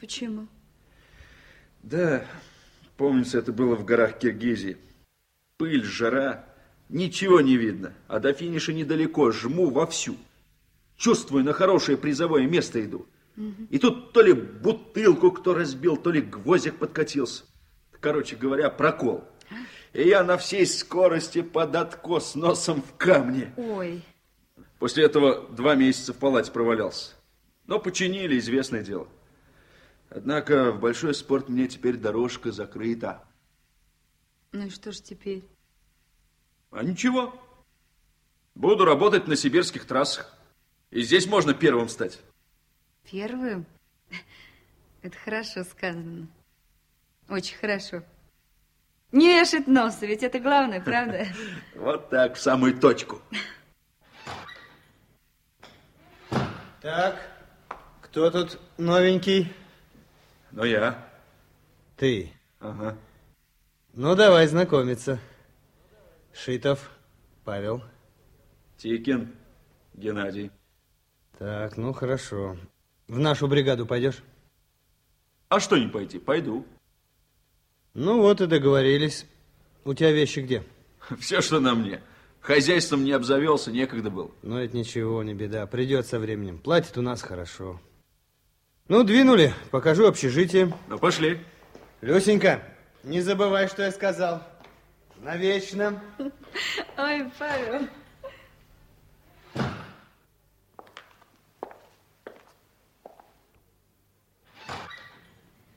почему? Да, помнится, это было в горах Киргизии. Пыль, жара, ничего не видно, а до финиша недалеко, жму вовсю. Чувствую, на хорошее призовое место иду. Угу. И тут то ли бутылку кто разбил, то ли гвоздик подкатился. Короче говоря, прокол. И я на всей скорости под откос носом в камне. Ой. После этого два месяца в палате провалялся. Но починили, известное дело. Однако в большой спорт мне теперь дорожка закрыта. Ну и что ж теперь? А ничего. Буду работать на сибирских трассах. И здесь можно первым стать. Первым? Это хорошо сказано. Очень хорошо. Не вешать носа, ведь это главное, правда? Вот так, в самую точку. Так, кто тут новенький? Ну, я. Ты? Ага. Ну, давай знакомиться. Шитов Павел. Тикин Геннадий. Так, ну хорошо. В нашу бригаду пойдешь? А что не пойти? Пойду. Ну вот и договорились. У тебя вещи где? Все, что на мне. Хозяйством не обзавелся, некогда был. Ну, это ничего, не беда. Придет со временем. Платит у нас хорошо. Ну, двинули. Покажу общежитие. Ну, пошли. Люсенька, не забывай, что я сказал. Навечно. Ой, Павел.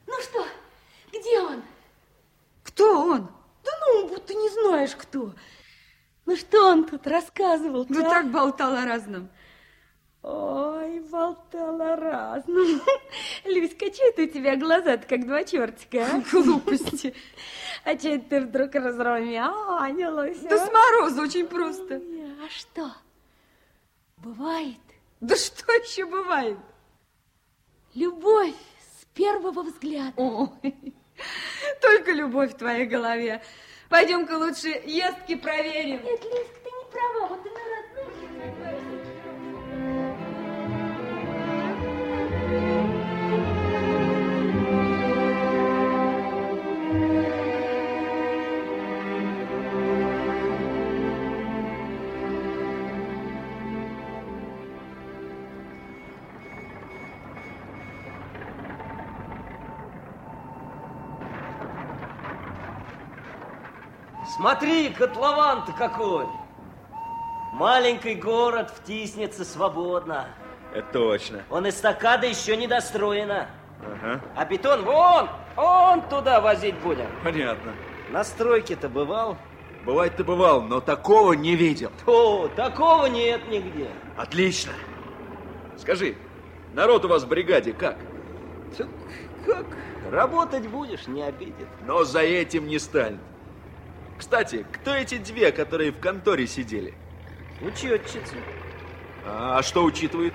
Ну что, где он? Кто он? Да ну, будто не знаешь, кто. Ну, что он тут рассказывал? Да а? так болтал о разном. Ой, болтала разным. Люська, что это у тебя глаза-то как два чертика, а? Глупости. А че ты вдруг разрумянилась? Да с мороза очень просто. А что? Бывает? Да что еще бывает? Любовь с первого взгляда. Ой, только любовь в твоей голове. Пойдем-ка лучше естки проверим. Нет, Люська, ты не права. Вот ты на родных Смотри, котлован-то какой! Маленький город втиснется свободно. Это точно. Он эстакада еще не достроена. Ага. А бетон вон, он туда возить будем. Понятно. На стройке-то бывал? Бывает-то бывал, но такого не видел. О, такого нет нигде. Отлично. Скажи, народ у вас в бригаде как? Как? Работать будешь, не обидит. Но за этим не станет. Кстати, кто эти две, которые в конторе сидели? Учетчицы. А что учитывает?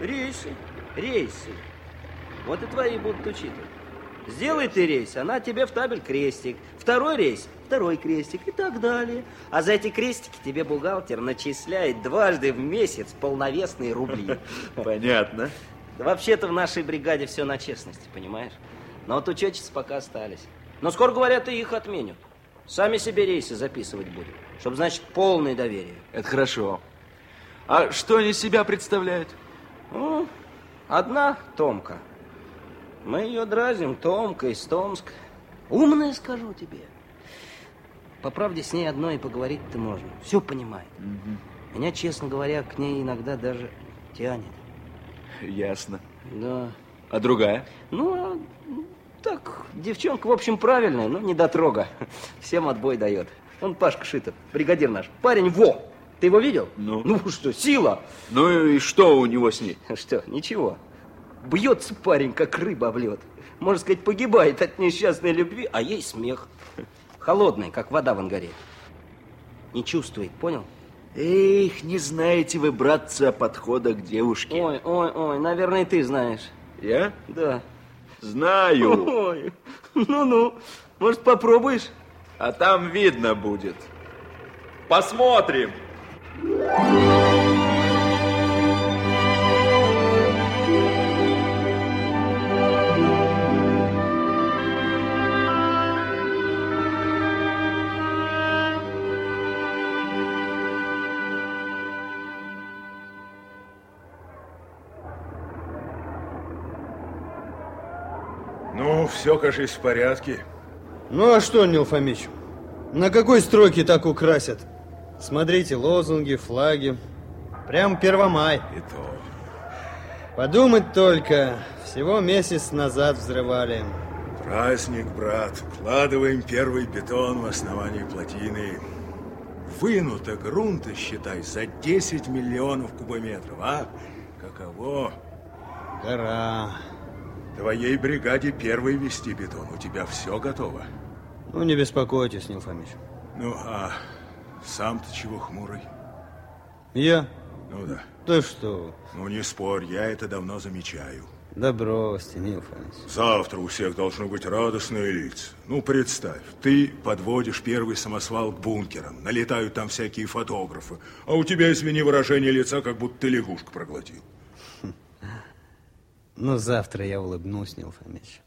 Рейсы. Рейсы. Вот и твои будут учитывать. Сделай ты рейс, она тебе в табель крестик. Второй рейс, второй крестик и так далее. А за эти крестики тебе бухгалтер начисляет дважды в месяц полновесные рубли. Понятно. Да вообще-то в нашей бригаде все на честности, понимаешь? Но вот учетчицы пока остались. Но скоро, говорят, и их отменят. Сами себе рейсы записывать будем. Чтобы, значит, полное доверие. Это хорошо. А что они себя представляют? Ну, одна Томка. Мы ее дразим, Томка из Томска. Умная, скажу тебе. По правде, с ней одной и поговорить-то можно. Все понимает. Угу. Меня, честно говоря, к ней иногда даже тянет. Ясно. Да. А другая? Ну, а, так, девчонка, в общем, правильная, но не дотрога. Всем отбой дает. Он Пашка Шитов, бригадир наш. Парень, во! Ты его видел? Ну? Ну что, сила! Ну и что у него с ней? Что, ничего. Бьется парень, как рыба об лед. Можно сказать, погибает от несчастной любви, а ей смех. Холодный, как вода в ангаре. Не чувствует, понял? Эх, не знаете вы, братца, подхода к девушке. Ой, ой, ой, наверное, ты знаешь. Я? Да. Знаю. Ой, ну-ну, может, попробуешь? А там видно будет. Посмотрим. Ну, все, кажется, в порядке. Ну а что, Нил Фомич, на какой стройке так украсят? Смотрите, лозунги, флаги. Прям Первомай. И то. Подумать только, всего месяц назад взрывали. Праздник, брат. Вкладываем первый бетон в основании плотины. Вынуто грунта, считай, за 10 миллионов кубометров, а? Каково? Гора. Твоей бригаде первый вести бетон. У тебя все готово. Ну, не беспокойтесь, Нил Фомич. Ну, а сам-то чего хмурый? Я? Ну да. Да что? Ну, не спорь, я это давно замечаю. Да бросьте, Нил Фомич. Завтра у всех должны быть радостные лица. Ну, представь, ты подводишь первый самосвал к бункерам, налетают там всякие фотографы, а у тебя, извини, выражение лица, как будто ты лягушку проглотил. Ну, завтра я улыбнусь, Нил Фомич.